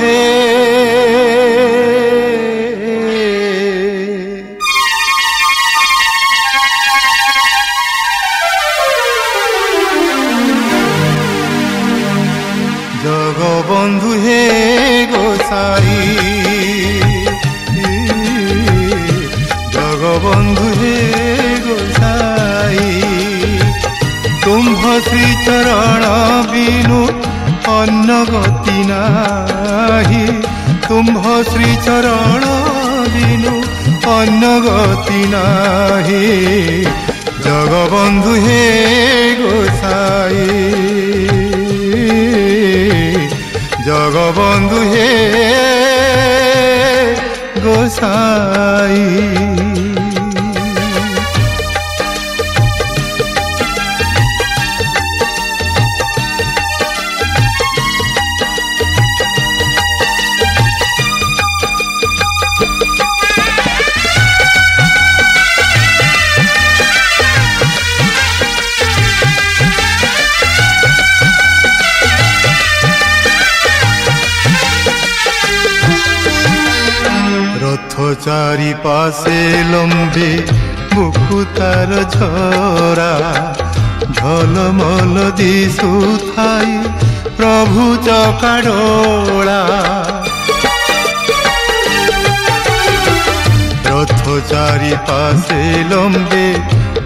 है শ্রীচরণ দিনু অন্য গতি নাহি জগবন্ধু হে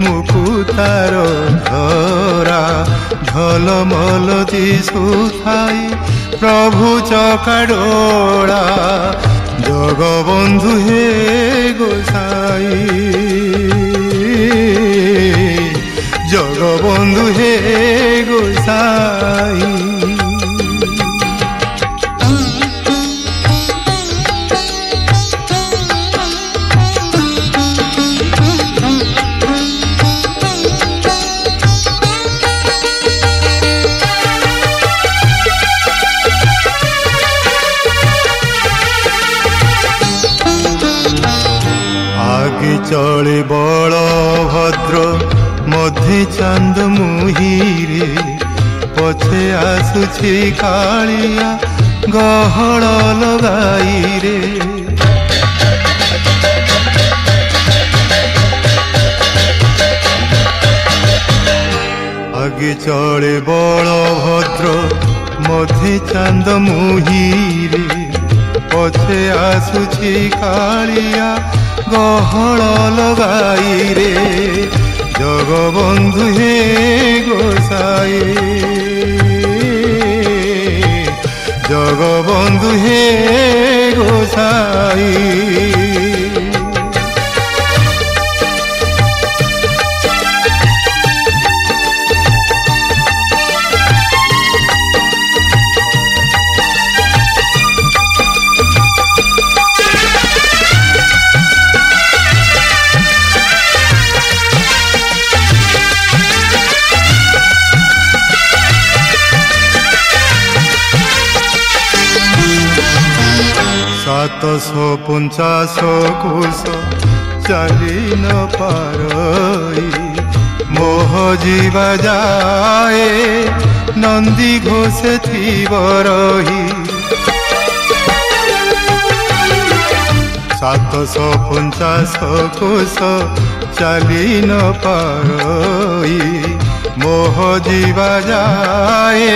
মুকুতার ধরা ঝলমল দিশুথাই প্রভু চকাডোড়া জগবন্ধু হে গোসাই জগবন্ধু হে গোসাই ଚାନ୍ଦ ମୁହିଁରେ ପଛେ ଆସୁଛି କାଳିଆ ଗହଳ ଲଗାଇରେ আগে চলে বলভদ্র মধ্যে চান্দ মুহিরে পথে আসুছি কালিয়া গহল লগাইরে রে জগবন্ধু হে গোসাই জগবন্ধু হে গোসাই 나서 본자서 고서 짜리너 바로이 모지 바자에 ନନ୍ଦୀ ଘୋଷଥିବ ରହି ସାତଶହ ପଞ୍ଚାଶ କୋଷ ଚାଲି ନ ପାରଇ ମୋହ ଯିବା ଯାଏ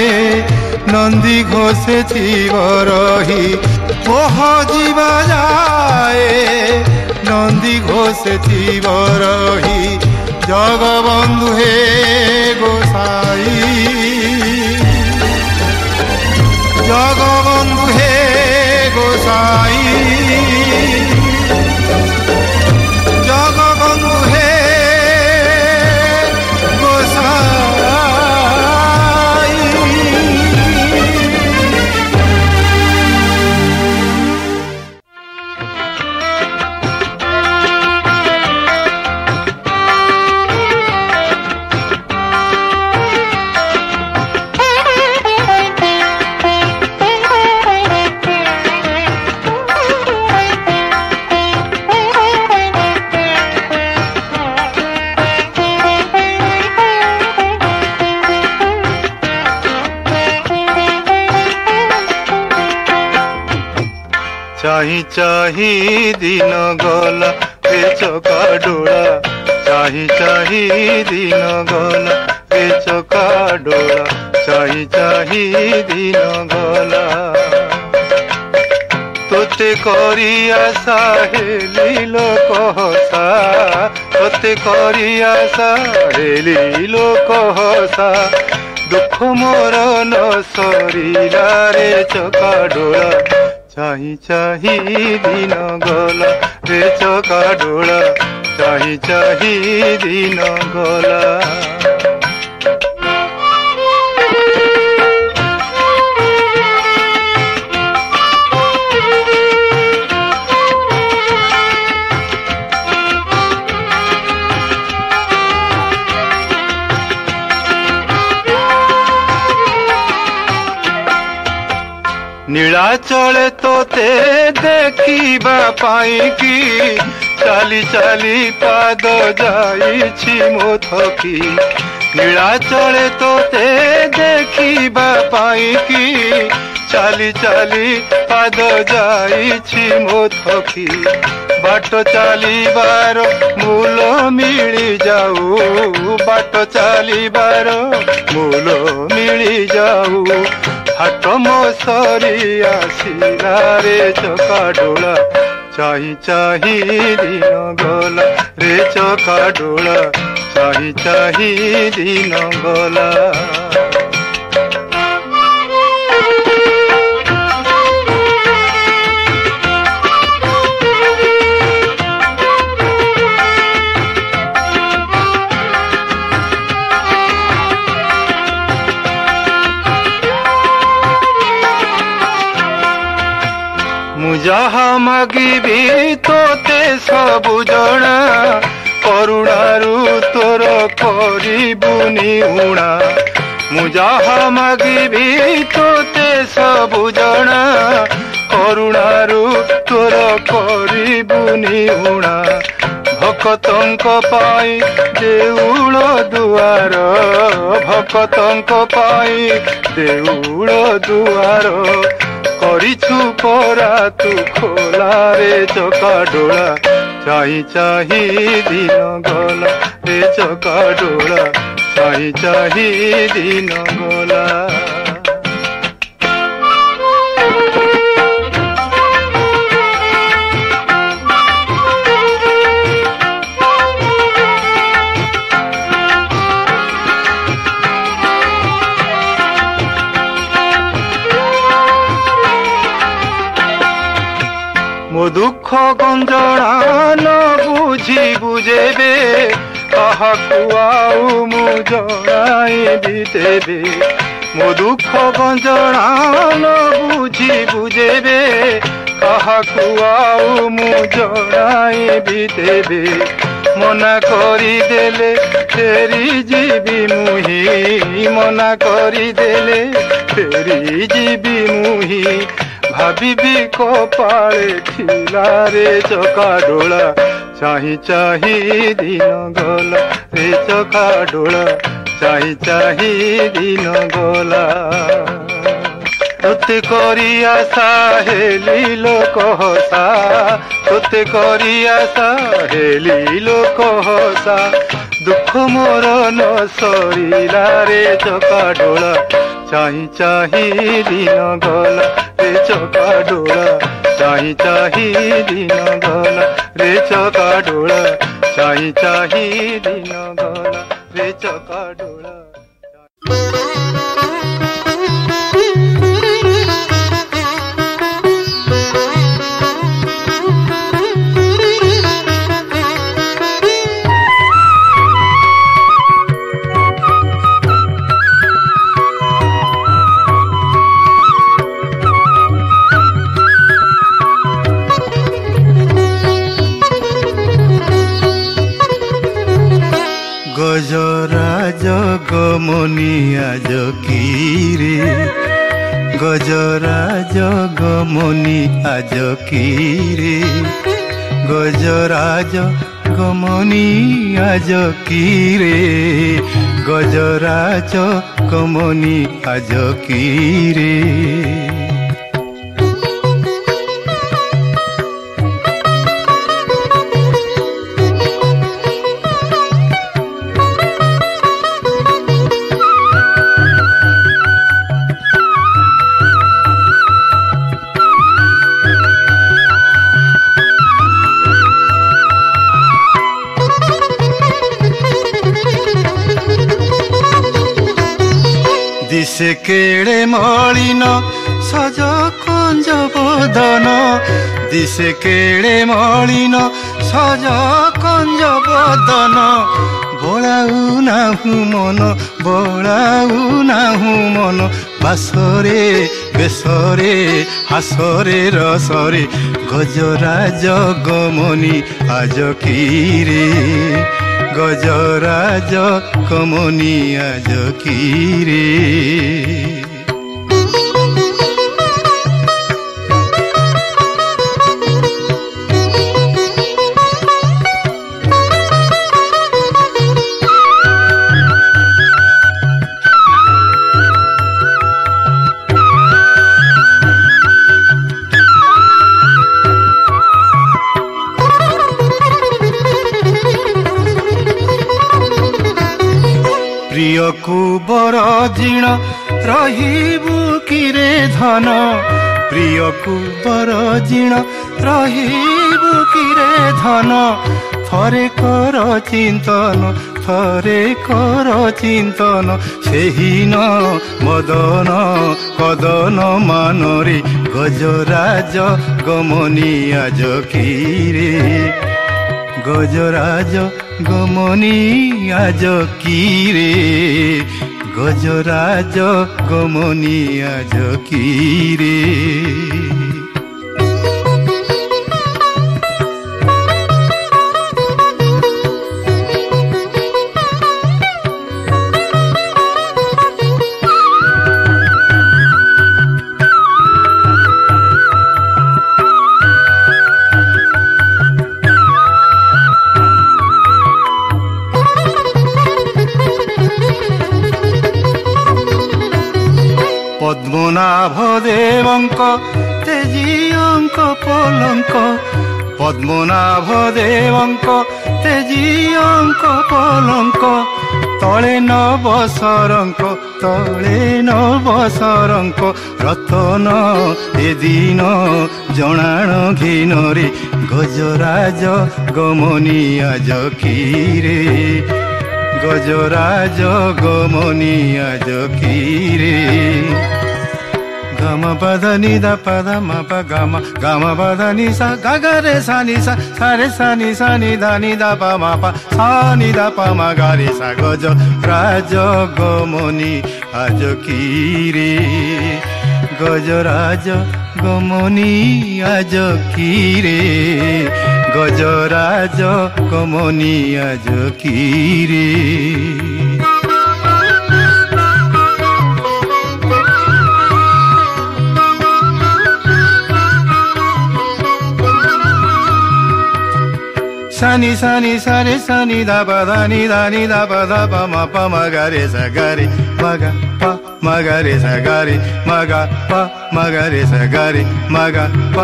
ନନ୍ଦୀ ଘୋଷଥିବ ରହି পহজিবা যায় নন্দী ঘোষে জীবরহি জগবন্ধু হে গোসাই জগবন্ধু হে গোসাই चाहिँ चाहिदिन गला बेचका डोला चाहिँ चाहिदिन गला बेचका डोला चाहिँ चाहिदिन गला তোতে করিয়া সাহেলিল কহসা তোতে করিয়া সাহেলিল কহসা দুঃখ মরণ সরিলারে চকা ডোলা चाहिँ चाहिदिन गल रे चका ढोला चाहिँ चाहिदिन गला নীড়াচলে তোতে দেখিবা পাইকি চালি চালি পাদ যাইছি মো থকি নীড়াচলে তোতে দেখিবা পাইকি চালি চালি পাদ যাইছি মো থকি বাট চালিবার মূল মিলি যাও বাট চালিবার মূল মিলি যাও হাট মশরি আসিলারে চকা ডোলা চাহি চাহি দিন গলা রে চকা ডোলা চাহি চাহি দিন গলা ମାଗିବି ତୋତେ ସବୁ ଜଣା କରୁଣାରୁ ତୋର କରିବୁନି ଉଣା ମୁଁ ଯାହା ମାଗିବି ତୋତେ ସବୁ ଜଣା କରୁଣାରୁ ତୋର କରିବୁନି ଉଣା ଭକତଙ୍କ ପାଇଁ ଦେଉଳ ଦୁଆର ଭକତଙ୍କ ପାଇଁ ଦେଉଳ ଦୁଆର କରିଛୁ ପରା ତୁ ଖୋଲାରେ ଚକା ଡୋଳା ଚାହିଁ ଚାହିଁ ଦିନ ଗଲା ରେ ଚକା ଡୋଳା ଚାହିଁ ଚାହିଁ ଦିନ ଗଲା দুখ গঞ্জনান বুঝি বুঝেবে কাহকু আউ মু জনাই দিতেবে মো দুখ গঞ্জনান বুঝি বুঝেবে কাহকু আউ মু জনাই দিতেবে মনা করি দেলে ফেরি জিবি মুহি মনা করি দেলে ফেরি জিবি মুহি भि रे चका ढोला चाहिँ चाहि दिन गलाका ढोला चाहिँ चाहिँ दिन गलासा लोक हसा तरिसा लोक हसा दुख मोर न रे चका डोला চাই চাহি দিন গল রে চকা ডোলা চাই চাহি দিন গল রে চকা ডোলা চাই চাহি দিন গল রে চকা ডোলা আজ রাজ গমনি আজ কি রে গজরাজ গমনি আজ গজরাজ গমনি আজ গজরাজ গমনি আজ কেড়ে মলিন সজ কঞ্জ বদন দিশে কেড়ে মলিন সজ কঞ্জ বদন বড়াউ নাহু মন বড়াউ নাহু মন বাসরে বেশরে হাসরে রসরে গজরাজ গমনি আজ কি গজরাজ কমনিয়া জকিরে ଜୀବନ ପ୍ରିୟ କୁବର ଜୀଣ ରହିବୁ କିରେ ଧନ ଥରେ କର ଚିନ୍ତନ ଥରେ କର ଚିନ୍ତନ ସେହି ନ ମଦନ କଦନ ମାନରେ ଗଜରାଜ ଗମନି ଗମନିଆଜ କିରେ ଗଜରାଜ ଗମନି ଗମନିଆଜ କିରେ গজরাজ গমনিয়া জকিরে ବସରଙ୍କ ତଳେ ନ ବସରଙ୍କ ରତନ ଏ ଦିନ ଜଣାଣ ଘିନରେ ଗଜରାଜ ଗମନିଆ ଜକିରେ ଗଜରାଜ ଗମନିଆ ଜକିରେ గమ పద నిద పద మప గమ గమ పద ని స గగ రే స ని స స రే స ని స ని ద ని ద ప మ ప స ని ద ప మ గ రే స గ జ రాజ గ మని আজ কি রে গজরাজ গমনি আজ কি রে গজরাজ গমনি আজ কি রে సని సని సరి సని దప దని దని దప దప మ ప మ గరి స గరి మగ ప మ గరి స గరి మగ ప మ గరి స గరి మగ ప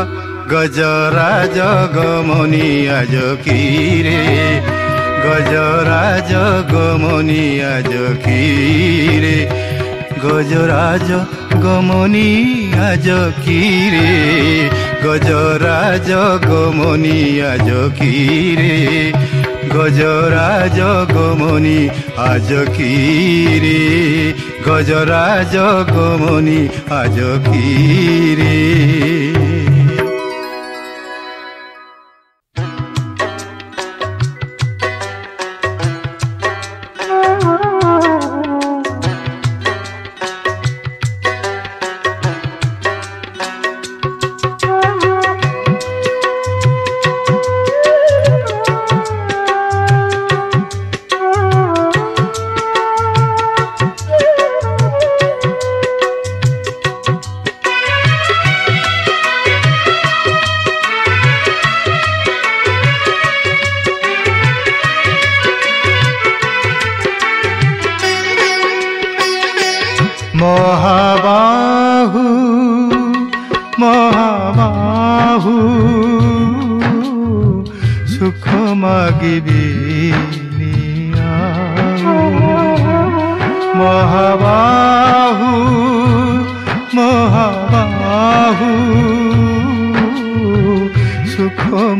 গজরা জগমনিয়া জকিরে গজরা জগমনিয়া জকিরে গজরা জগমনিয়া জকিরে গজরাজ গমনি আজ কি রে গজরাজ গমনি আজ কি রে গজরাজ গমনি আজ কি রে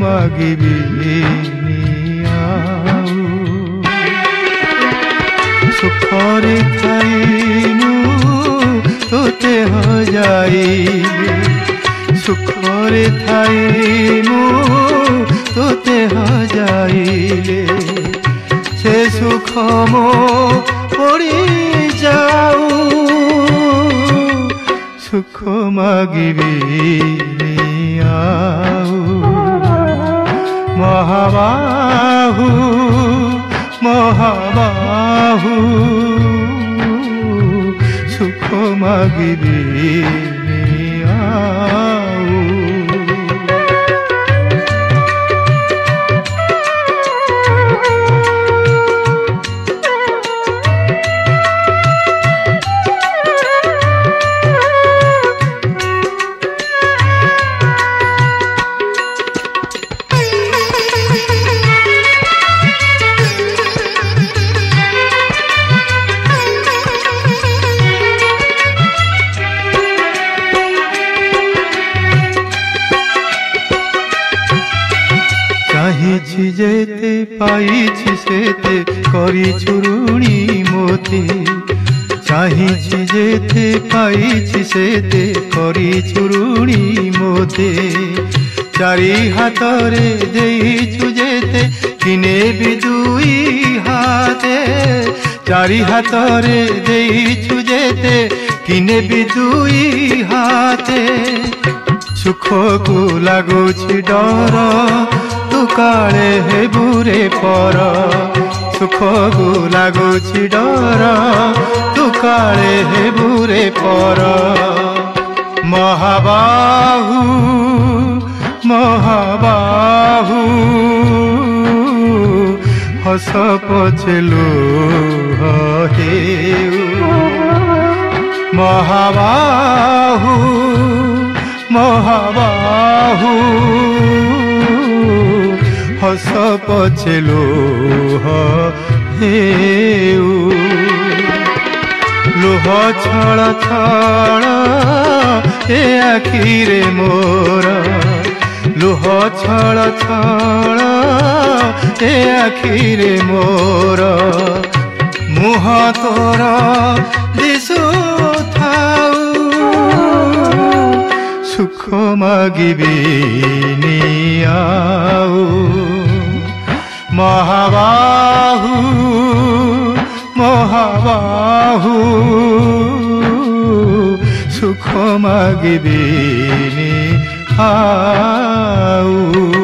ಮಾಗಿವಿ ಸುಖರೆ ଥାଇନୁ ତୋତେ ହଜାଇ ସୁଖରେ ଥାଇନୁ ତୋତେ ହଜାଇଲେ ସେ ସୁଖ ମୋ ପଡ଼ି ଯାଉ ସୁଖ ମାଗିବି ନିଆ মহাবাহু মহাবাহু সুখমাগিরী ସେତେ କରି ଚୁରୁଣି ମୋତେ ଚାରି ହାତରେ ଦେଇଛୁ ଯେତେ କିନେ ବି ଦୁଇ ହାତେ ଚାରି ହାତରେ ଦେଇଛୁ ଯେତେ কিনে বি দুই হাতে সুখকু লাগুছি ডর তু কাଳେ হেবুরে পর ଦୁଃଖ ଲାଗୁଛି ଡର ତୁ କାଳେ ହେବୁରେ ପର ମହାବାହୁ ମହାବାହୁ ହସ ପଛେଲୁ ହେ ମହାବାହୁ ମହାବାହୁ হস পছে লোহ হেউ লোহ ছড় ছড় এ আখিরে মোর লোহ ছড়া ছড়া এ আখিরে মোর মুহ তোর দিশু থাউ সুখ মাগিবি নিয়াউ মহাবাহু মহাবাহু সুখমাগিবিনি হ া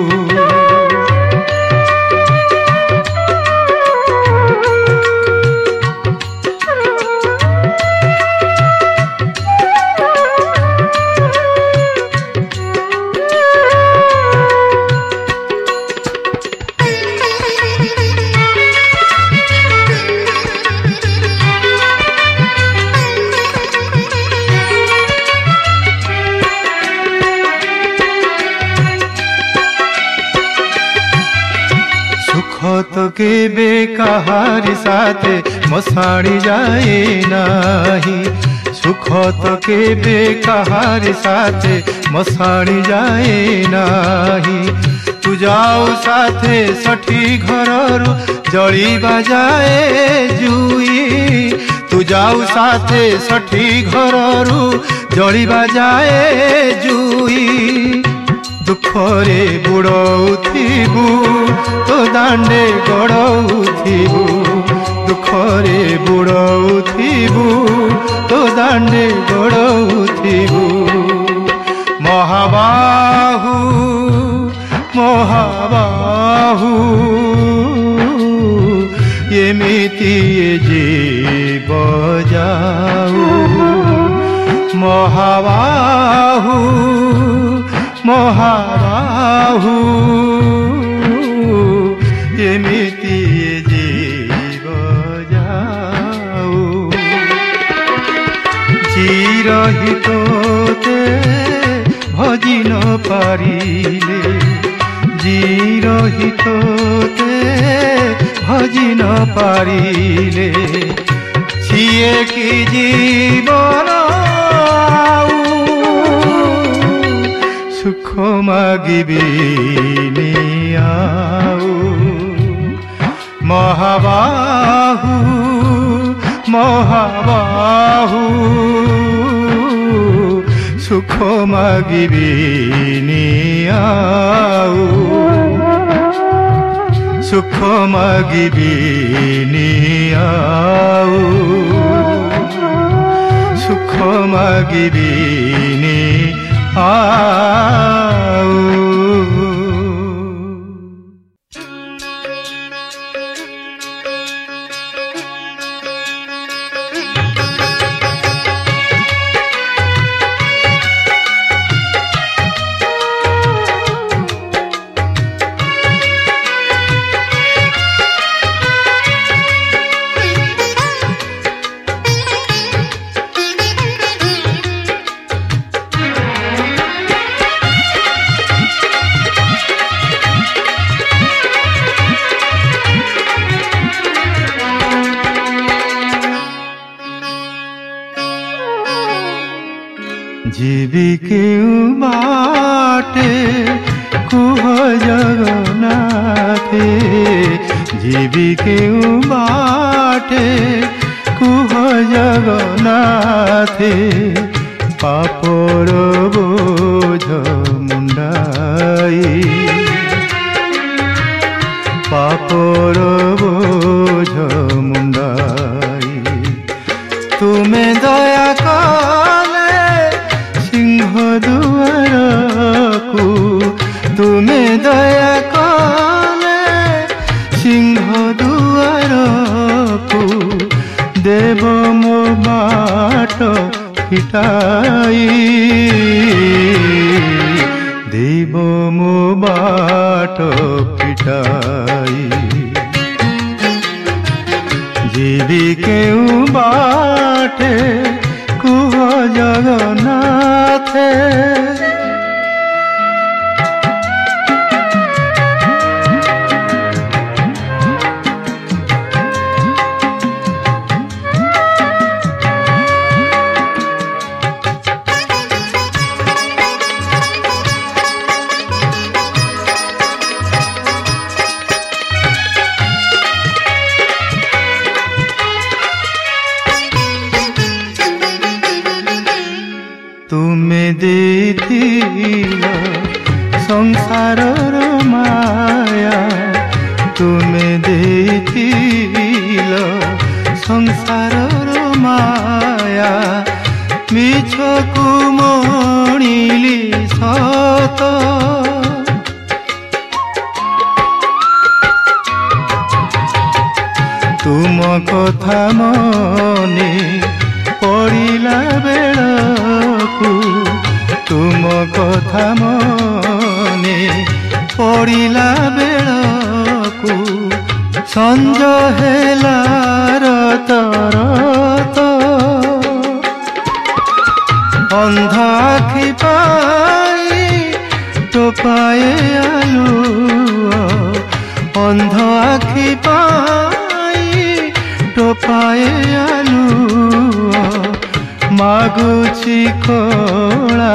তোকে বেকাহার সাথে মশাড়ি যায় নাহি সুখ তোকে বেকাহার সাথে মশাড়ি যায় নাহি তু যাও সাথে সঠি ঘরর জড়িবা যায় জুই তু যাও সাথে সঠি ঘরর জড়িবা যায় জুই ଦୁଃଖରେ ବୁଡ଼ଉଥିବୁ ତୋ ଦାଣ୍ଡେ ଗଡ଼ଉଥିବୁ ଦୁଃଖରେ ବୁଡ଼ଉଥିବୁ ତୋ ଦାଣ୍ଡେ ଗଡ଼ଉଥିବୁ ମହାବାହୁ ମହାବାହୁ ଏମିତି ଜୀବ ଯାଉ ମହାବାହୁ মহারাহু এমিতি জীব যাও চিরহিত ভজিন নপারিলে জিরহিত ভজিন নপারিলে সিয়ে কি জীবন সুখ সুক্ষমাগিবিনি আউ মহাবাহু মহাবাহু সুক্ষমাগিবিনি আউ সুখ আউ সুক্ষমাগিবিনি आओ কাঁধে পাপর বোঝ মুন্ডাই পাপর বোঝ মুন্ডাই তুমি দয়া কলে সিংহ দুয়ারকু তুমি দয়া কলে সিংহ দুয়ারকু দেব মো বাট ফিটাই দেব মো বাট ফিটাই ଯିବି କେଉଁ ବାଟେ କୁହ ଜଗନ୍ନାଥେ অন্ধ আখি পাই টোপায় আলু মাগুছি খোলা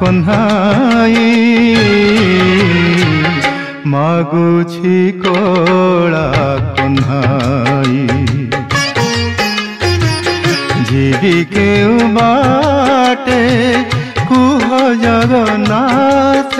কন্হাই মাগুছি কোলা কন্হাই ଯିବି କେଉଁ ବାଟେ କୁହ ଜଗନ୍ନାଥ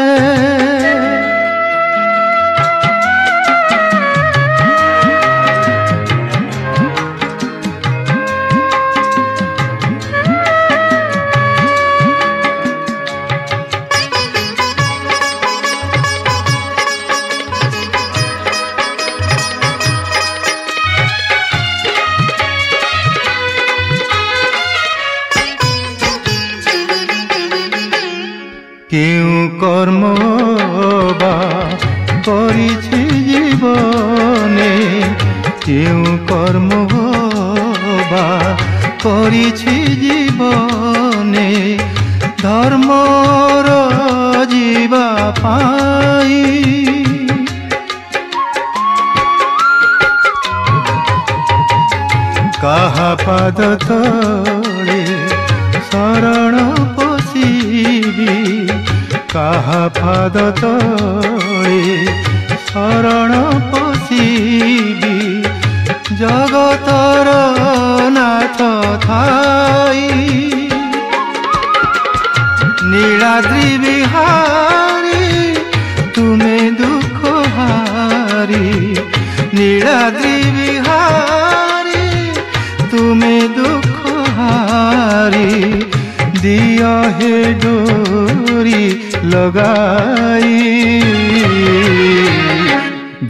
ডুরি লগাই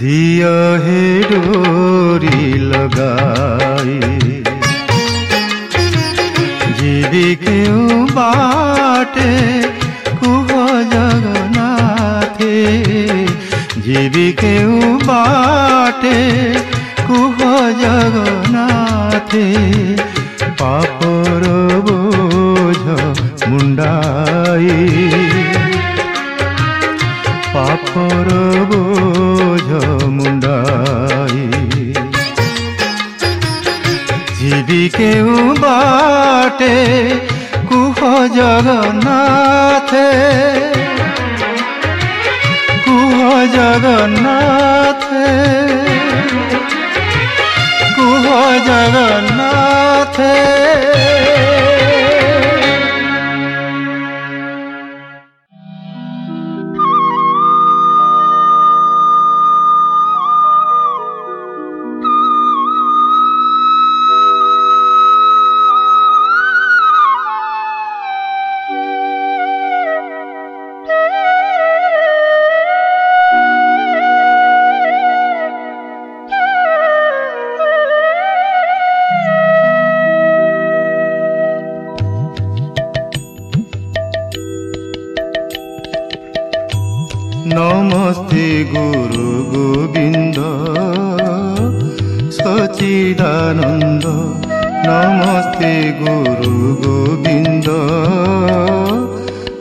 ধিয় হে ডুরি লগাই জীবিকেও বাটে কুব জগনাথে জীবিকেও বাটে কুহ জগনাথে পাপর বো ମୁଣ୍ଡାଇ ପାପର ବୋଝ ମୁଣ୍ଡାଇ ଯିବି କେଉଁ ବାଟେ କୁହ ଜଗନ୍ନାଥେ କୁହ ଜଗନ୍ନାଥେ କୁହ ଜଗନ୍ନାଥେ নমস্তে গুরু গোবিন্দ সচিদানন্দ নমস্তে গুরু গোবিন্দ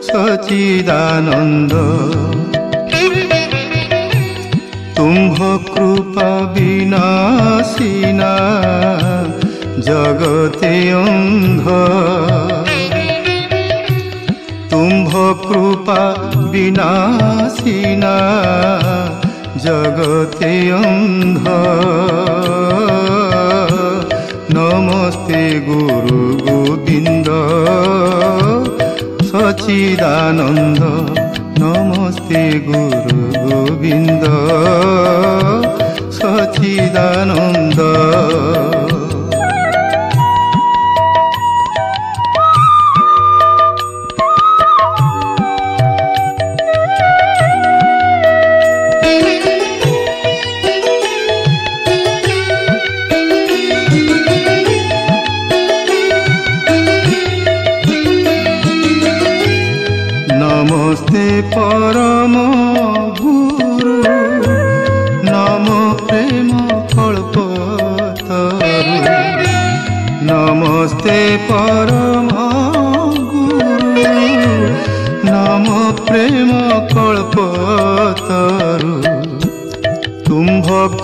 সচিদানন্দ তুম্ভ কৃপা বিনাশিনা জগতে অন্ধ তুম্ভ কৃপা বিনাশিনা জগতে অন্ধ নমস্তে গুরু গোবিন্দ সচিদানন্দ নমস্তে গুরু গোবিন্দ সচিদানন্দ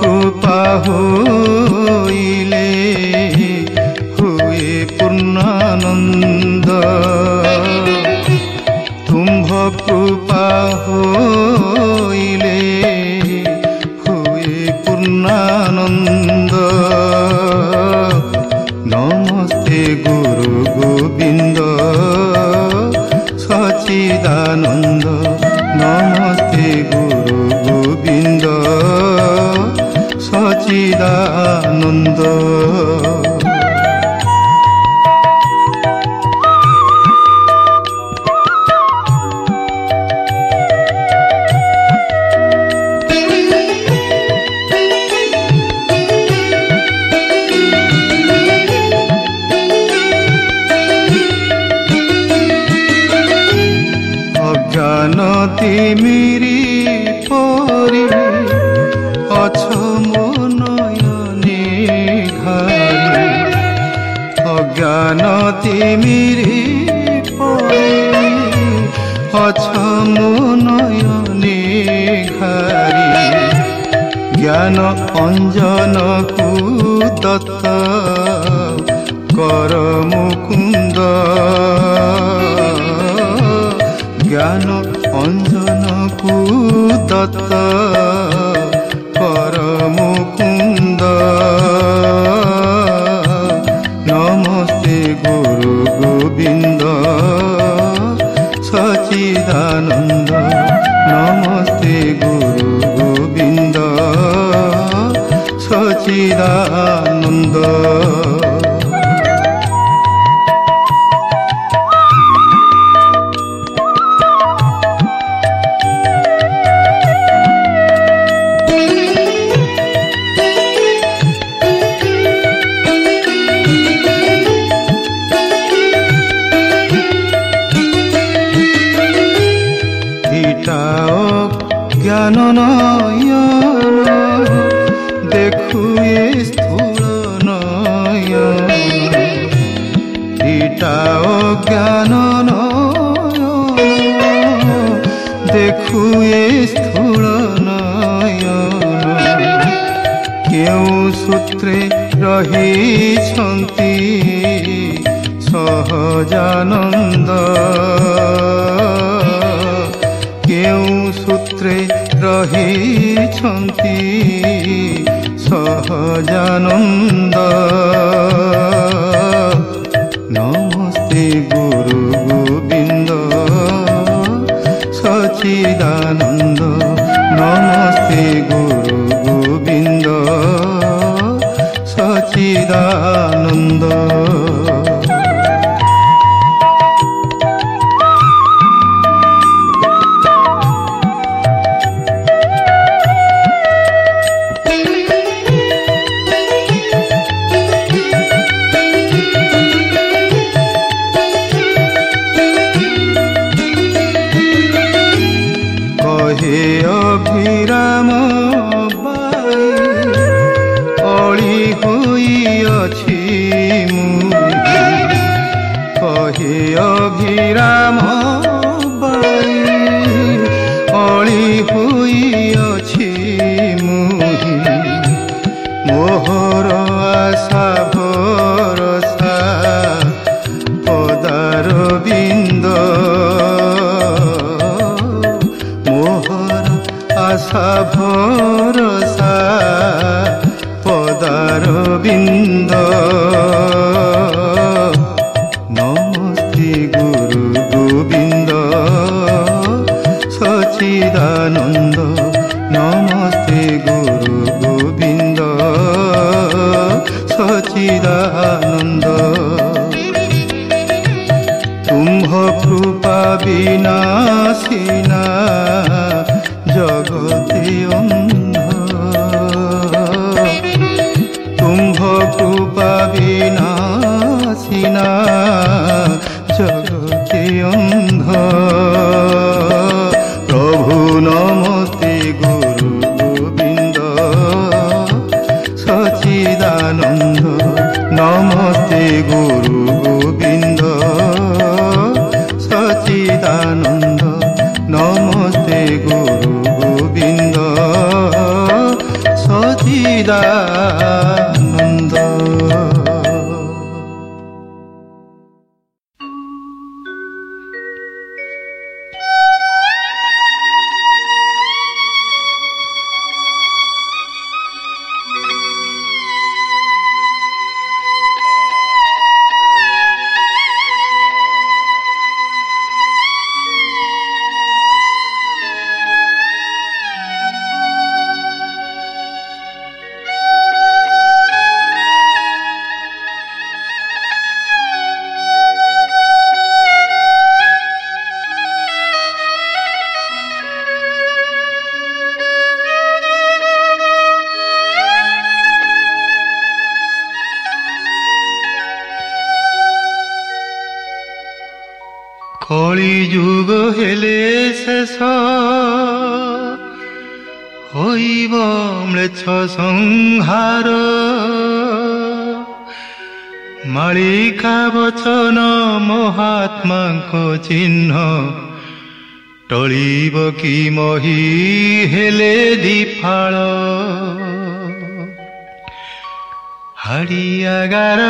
কৃপা হইলে হুয়ে পূর্ণানন্দ তুম্ভ কৃপা হইলে হুয়ে পূর্ণানন্দ নমস্তে গুরু গোবিন্দ সচিদানন্দ vida nondo মিরি পড়ে অছম নয়নে ঘারি জ্ঞান অঞ্জনকু দত্ত কর মুকুন্দ সদানন্দ କି ମହି ହେଲେ ଦିଫାଳ ହାଡ଼ିଆଗାର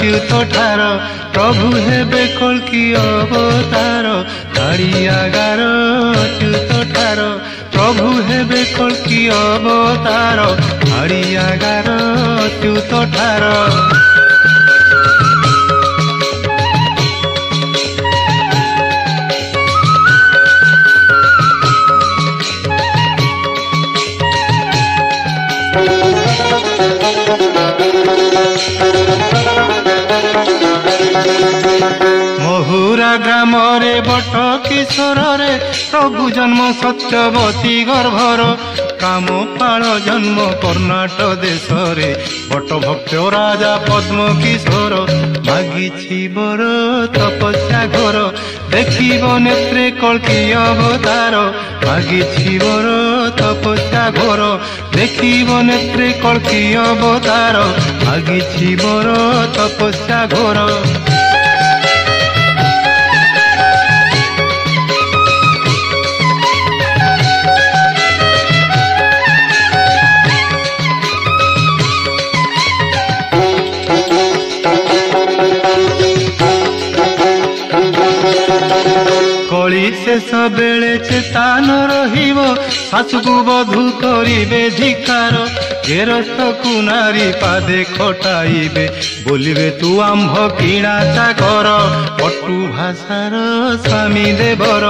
ଚ୍ୟୁତଠାର ପ୍ରଭୁ ହେବେ କଳ୍କି ଅବତାର ହାଡ଼ିଆଗାର ଚ୍ୟୁତଠାର ପ୍ରଭୁ ହେବେ କଳ୍କି ଅବତାର ହାଡ଼ିଆଗାର ଚ୍ୟୁତଠାର ଗର୍ଭରେ ବଟ କିଶୋରରେ ପ୍ରଭୁ ଜନ୍ମ ସତ୍ୟବତୀ ଗର୍ଭର କାମପାଳ ଜନ୍ମ କର୍ଣ୍ଣାଟ ଦେଶରେ ବଟ ଭକ୍ତ ରାଜା ପଦ୍ମ କିଶୋର ମାଗିଛି ବର ତପସ୍ୟା ଘର ଦେଖିବ ନେତ୍ରେ କଳ୍କି ଅବତାର ମାଗିଛି ବର ତପସ୍ୟା ଘର ଦେଖିବ ନେତ୍ରେ କଳ୍କି ଅବତାର ମାଗିଛି ବର ତପସ୍ୟା ଘର ଶେଷ ବେଳେ ଚେତାନ ରହିବ ଶାଶୁକୁ ବଧୁ କରିବେ ଧିକାର ଗେରସ୍ତକୁ ନାରୀ ପାଦେ ଖଟାଇବେ ବୋଲିବେ ତୁ ଆମ୍ଭ କିଣା ଚାକର ପଟୁ ଭାଷାର ସ୍ୱାମୀ ଦେବର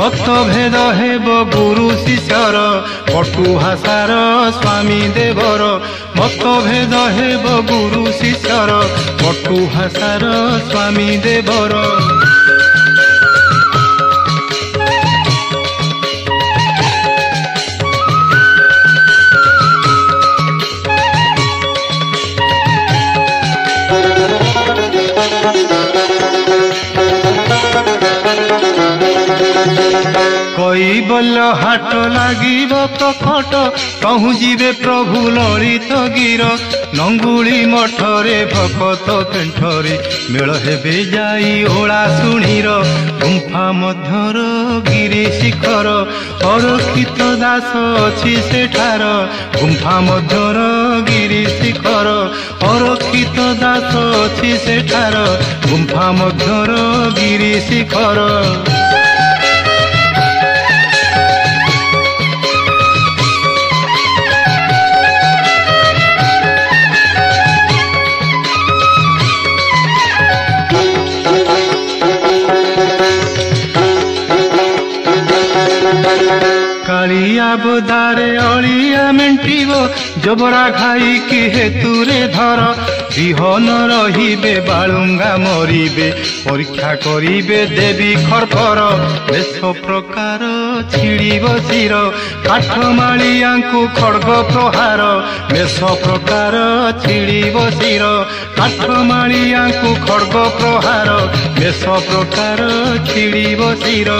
ମତଭେଦ ହେବ ଗୁରୁ ଶିଷ୍ୟର ପଟୁ ଭାଷାର ସ୍ୱାମୀ ଦେବର ମତଭେଦ ହେବ ଗୁରୁ ଶିଷ୍ୟର ପଟୁ ଭାଷାର ସ୍ୱାମୀ ଦେବର রেল হাট লাগিব কখট পহুঁজিবে প্রভু ললিত গির নঙ্গুଳି মঠরে ভকত পেণ্ঠরে মেল হেবে যাই ওড়া শুণির গুম্ফা ମଧ୍ୟର গিরি শিখর অরক্ষিত দাস ଅଛି ସେଠାର ଗୁମ୍ଫା ମଧ୍ୟର গিরি শিখর অরক্ষিত দাস ଅଛି ସେଠାର ଗୁମ୍ଫା ମଧ୍ୟର গিরি শিখର ବୁଦାରେ ଅଳିଆ ମେଣ୍ଟିବ ଜବରା ଖାଇକି ହେତୁରେ ଧର ବିହନ ରହିବେ ବାଳୁଙ୍ଗା ମରିବେ ପରୀକ୍ଷା କରିବେ ଦେବୀ ଖର୍ଭର ବେଶ ପ୍ରକାର ଛିଡ଼ିବ ଶିର କାଠମାଳିଆଙ୍କୁ ଖଡ଼ଗ ପ୍ରହାର ବେଶ ପ୍ରକାର ଛିଡ଼ିବ ଶିର କାଠମାଳିଆଙ୍କୁ ଖଡ଼ଗ ପ୍ରହାର ବେଶ ପ୍ରକାର ଛିଡ଼ିବ ଶିର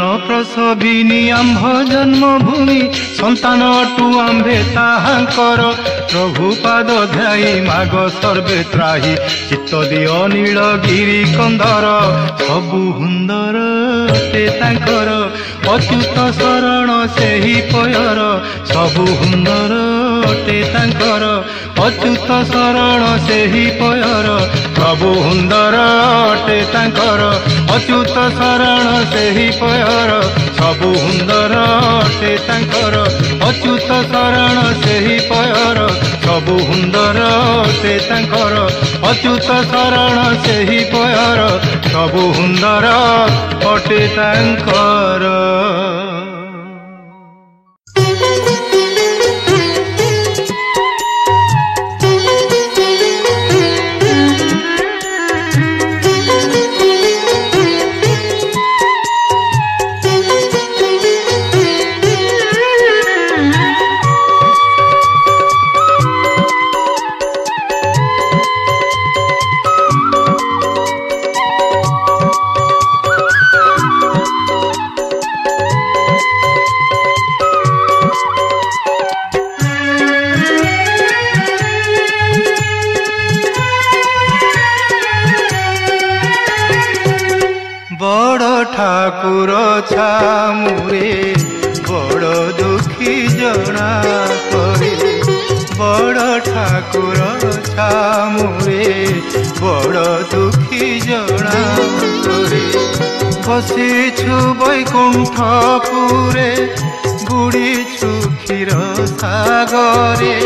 ପ୍ରସବିନୀ ଆମ୍ଭ ଜନ୍ମଭୂମି ସନ୍ତାନ ଅଟୁ ଆମ୍ଭେ ତାହାଙ୍କର ପ୍ରଭୁପାଦ ଧ୍ୟାଇ ମାଘ ସର୍ବେ ତ୍ରାହି ଚିତ୍ତ ଦିଅ ନୀଳଗିରି କନ୍ଧର ସବୁ ହୁନ୍ଦର ସେ ତାଙ୍କର ଅଚ୍ୟୁତ ଶରଣ ସେହି ପୟର ସବୁ ହୁନ୍ଦର ଅଟେ ତାଙ୍କର ଅଚ୍ୟୁତ ଶରଣ ସେହି ପୟର ପ୍ରଭୁ ସୁନ୍ଦର ଅଟେ ତାଙ୍କର ଅଚ୍ୟୁତ ଶରଣ ସେହି ପୟର ସବୁ ସୁନ୍ଦର ଅଟେ ତାଙ୍କର ଅଚ୍ୟୁତ ଶରଣ ସେହି ପୟର ସବୁ ସୁନ୍ଦର ଅଟେ ତାଙ୍କର ଅଚ୍ୟୁତ ଶରଣ ସେହି ପୟର ସବୁ ସୁନ୍ଦର ଅଟେ ତାଙ୍କର কামুরে বড় দুঃখী জনা রে বসিছু বৈকুণ্ঠপুরে বুড়িছু ক্ষীর সাগরে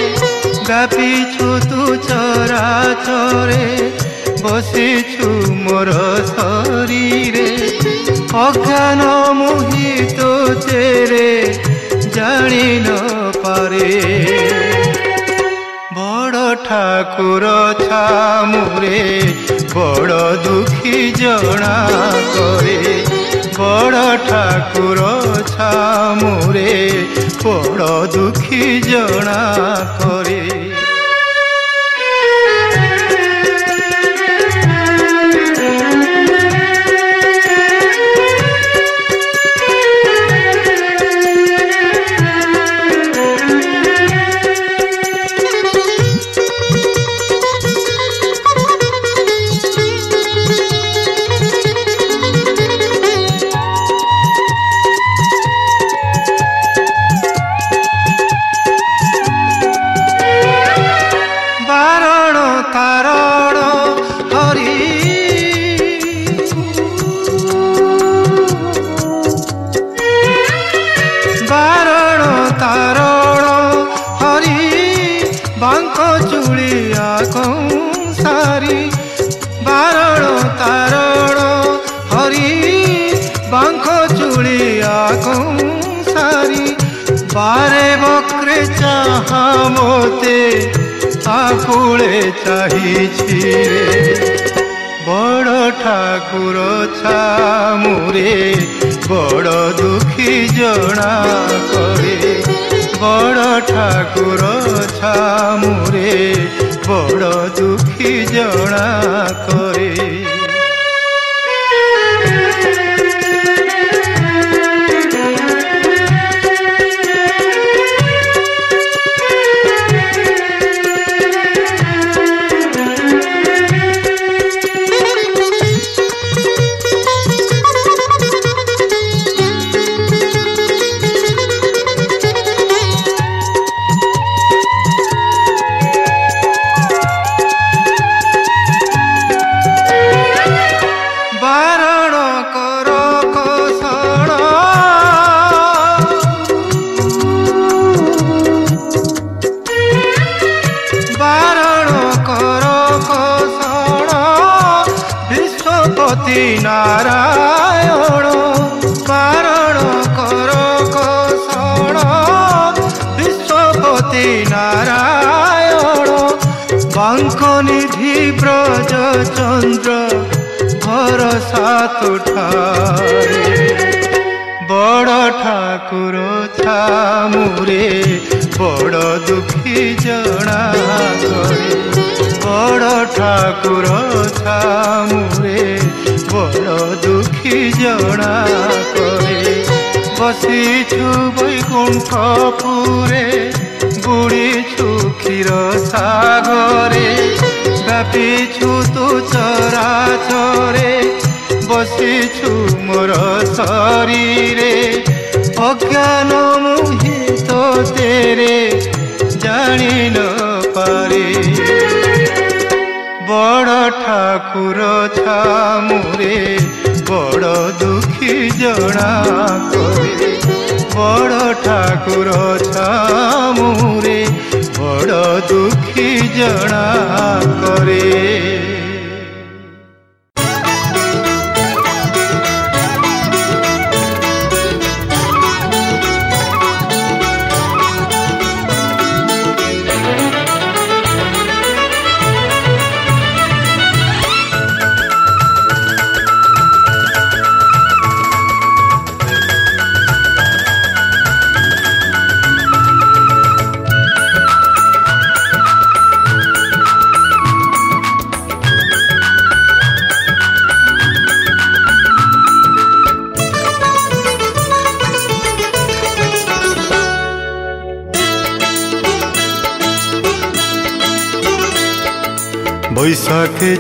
গাপিছু তু চরাচরে বসিছু মোর শরীরে অজ্ঞান মুহি তো তেরে জানি ন পারে ঠাকুর ছামুরে বড় দুঃখী জনা করে বড় ঠাকুর ছামুরে বড় দুঃখী জনা করে বড় ঠাকুর ছামুরে বড় দুঃখী জଣାক ଶରୀରେ ଅଜ୍ଞାନ ମୁହିତ ତେରେ ଜାଣି ନ ପାରେ ବଡ଼ ଠାକୁର ଛାମୁରେ ବଡ଼ ଦୁଃଖୀ ଜଣା କରେ ବଡ଼ ଠାକୁର ଛାମୁରେ ବଡ଼ ଦୁଃଖୀ ଜଣା କରେ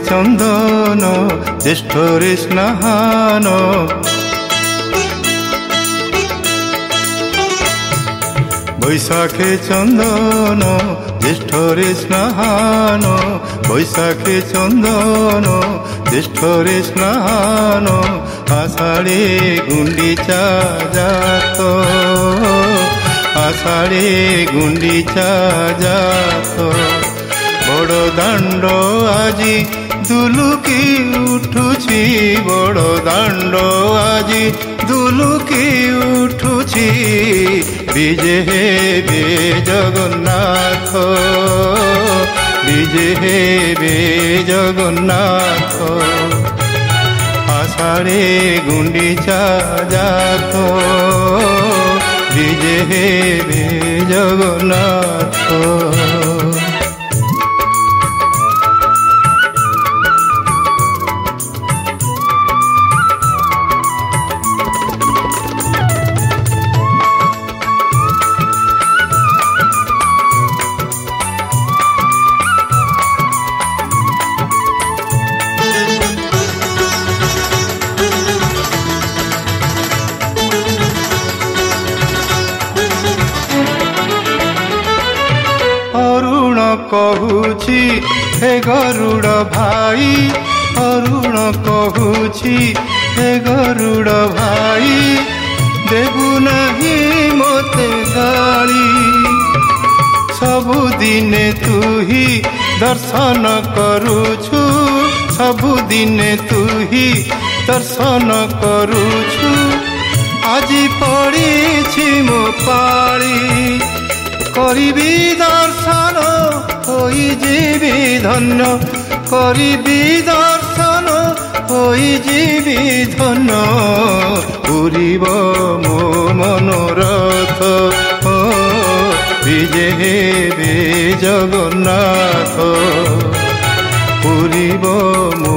চন্দন জ্যেষ্ঠ স্নহান স্নাহান বৈশাখে চন্দন জ্যেষ্ঠ স্নহান স্নাহান বৈশাখে চন্দন জ্যেষ্ঠ স্নহান স্নাহান আষাঢ়ে গুন্ডিচা জাত আষাঢ়ে গুন্ডিচা জাত বড় দণ্ড আজি দুলুকি উঠুছি বড় দাণ্ড আজি দুলুকি উঠুছি বিজে বে জগন্নাথ বিজে বে জগন্নাথ আষাঢ়ে গুন্ডিচা জাত বিজে বে জগন্নাথ କହୁଛି ହେ ଗରୁଡ଼ ଭାଇ ଦେବୁ ନାହିଁ ମୋତେ ଗାଳି ସବୁଦିନେ ତୁ ହିଁ ଦର୍ଶନ କରୁଛୁ ସବୁଦିନେ ତୁ ହିଁ ଦର୍ଶନ କରୁଛୁ ଆଜି ପଡ଼ିଛି ମୋ ପାଳି କରିବି ଦର୍ଶନ ହୋଇଯିବି ଧନ୍ୟ କରିବି ଦର୍ଶନ হৈ জীৱি ধন পুৰিব মো মনোৰথ বিজে বে জগন্নাথ পুৰিব মো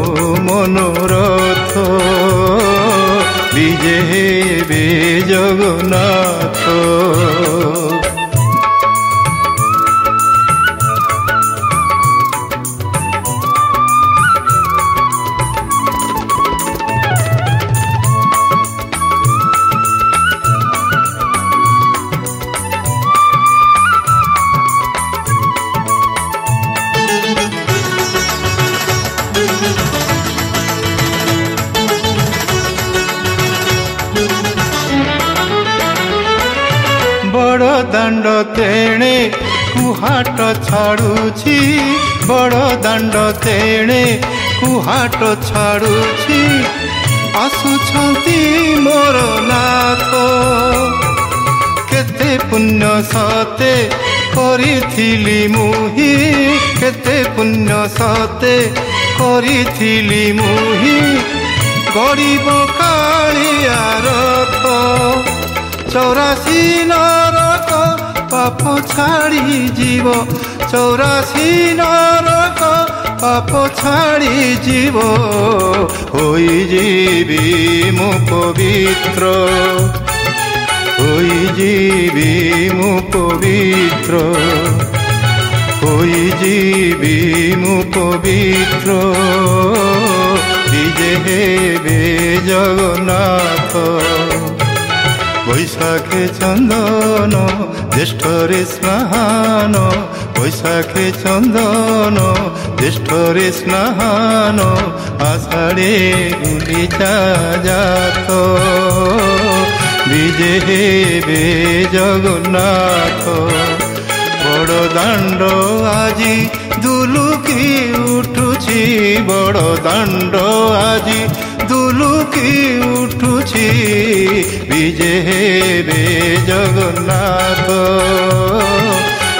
মনোৰথ বিজে বে জগন্নাথ ଦାଣ୍ଡ ତେଣେ କୁହାଟ ଛାଡ଼ୁଛି ଆସୁଛନ୍ତି ମୋର ନାଥ କେତେ ପୁଣ୍ୟ ସତେ କରିଥିଲି ମୁହି କେତେ ପୁଣ୍ୟ ସତେ କରିଥିଲି ମୁହି ଗରିବ କାଳିଆର ଚୌରାଶୀ ନରକ ପାପ ଛାଡ଼ି ଯିବ ଚୌରାଶୀ ନରକ ପାପ ଛାଡ଼ି ଯିବ ହୋଇଯିବି ମୁଁ ପବିତ୍ର ହୋଇଯିବି ମୁଁ ପବିତ୍ର ହୋଇଯିବି ମୁଁ ପବିତ୍ର ନିଜେ ହେବେ ଜଗନ୍ନାଥ বৈশাখে চন্দন জ্যেষ্ঠরে স্নান বৈশাখে চন্দন জ্যেষ্ঠরে স্নহান আষাঢ়ে গুলিচা যাত বিজে হেবে জগন্নাথ বড় দাণ্ড আজি দুলুকি উঠুছি বড় দাণ্ড আজি দুলুকি উঠুছি বিজে হেবে জগন্নাথ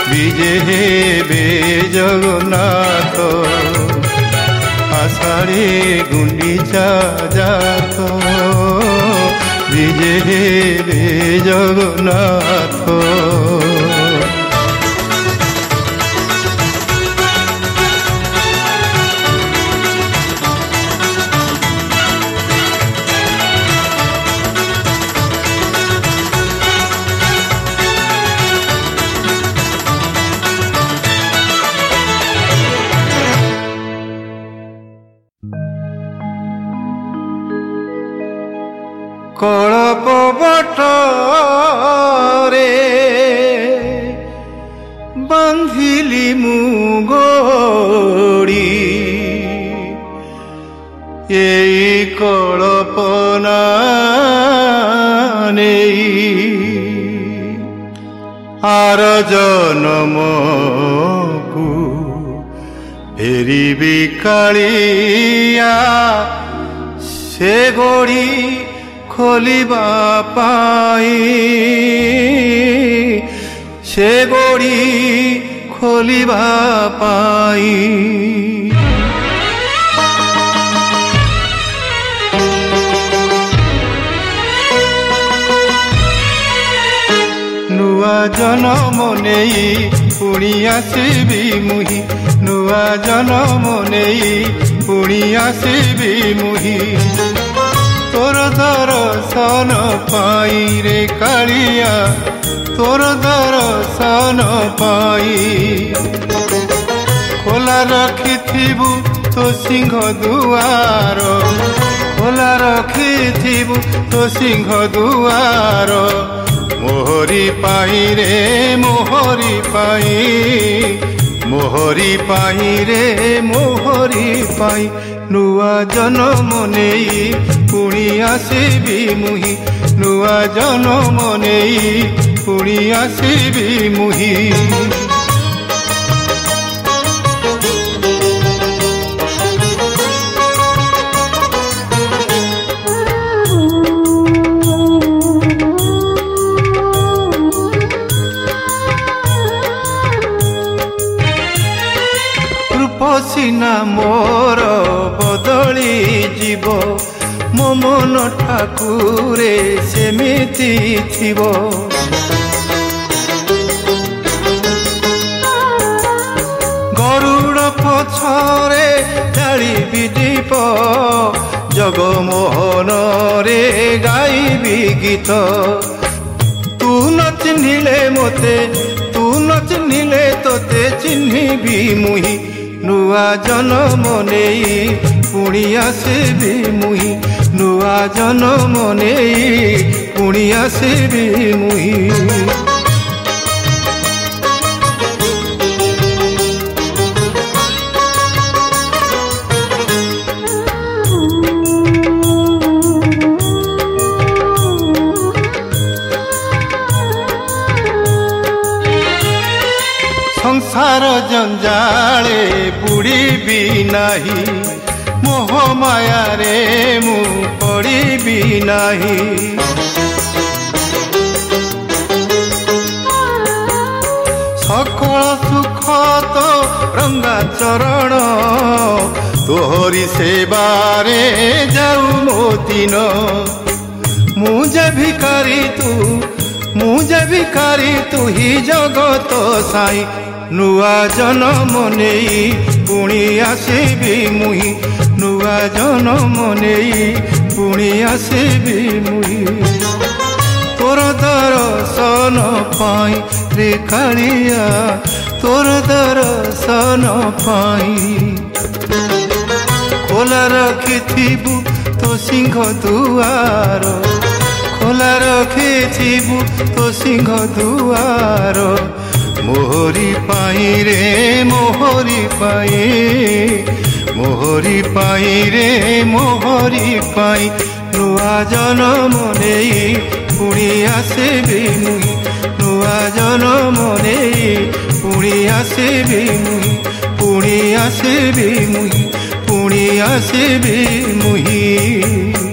বিজে হেবে জগন্নাথ আষাঢ়ে গুণ্ডিচা যাত বিজে হেবে জগন্নাথ কড়পনা নেই আর জনমকু ফেরিবি কালিয়া সে গড়ি খোলিবা পাই সে গড়ি খোলিবা পাই ନୂଆ ଜନମ ନେଇ ପୁଣି ଆସିବି ମୁହି ନୂଆ ଜନମ ନେଇ ପୁଣି ଆସିବି ମୁହି ତୋର ଦର ସନ ପାଇଁ ରେ କାଳିଆ ତୋର ଦର ସନ ପାଇଁ ଖୋଲା ରଖିଥିବୁ ତୋ ସିଂହ ଦୁଆର ଖୋଲା ରଖିଥିବୁ ତୋ ସିଂହ ଦୁଆର মোহরি পাই রে মোহরি পাই মোহরি পাই রে মোহরি পাই ନୂଆ ଜନମ ନେଇ ପୁଣି ଆସିବି ମୁହିଁ ନୂଆ ଜନମ ନେଇ ପୁଣି ଆସିବି ମୁହିଁ ସିନା ମୋର ବଦଳି ଯିବ ମୋ ମନ ଠାକୁରେ ସେମିତି ଥିବ ଗରୁଡ଼ ପଛରେ ଢାଳିବି ଦୀପ ଜଗମୋହନରେ ଗାଇବି ଗୀତ ତୁ ନ ଚିହ୍ନିଲେ ମୋତେ ତୁ ନ ଚିହ୍ନିଲେ ତୋତେ ଚିହ୍ନିବି ମୁହିଁ ନୂଆ ଜନମ ନେଇ ପୁଣି ଆସିବି ମୁହିଁ ନୂଆ ଜନମ ନେଇ ପୁଣି ଆସିବି ମୁହିଁ নাহি সকল সুখ তো রঙ্গা চরণ তোহরি সেবারে যাও মো দিন মু যে ভিকারি তু মু যে ভিকারি তুহি জগত সাই ନୂଆ ଜନମ ନେଇ ପୁଣି ଆସିବି ମୁହିଁ ନୂଆ ଜନମ ନେଇ ପୁଣି ଆସିବି ମୁଇଁ ତୋର ଦର୍ଶନ ପାଇଁ ରେ କାଳିଆ ତୋର ଦର୍ଶନ ପାଇଁ ଖୋଲା ରଖିଥିବୁ ତୋ ସିଂହ ଦୁଆର ଖୋଲା ରଖିଥିବୁ ତୋ ସିଂହ ଦୁଆର ମୋହରି ପାଇଁ ରେ ମୋହରି ପାଇଁ মোহরি পাই রে মোহরি পাই নূয়া জনমনে পুড়ি আসিবি মুই নূয়া জনমনে পুড়ি আসিবি মুই পুড়ি আসিবি মুই পুড়ি আসিবি মুহি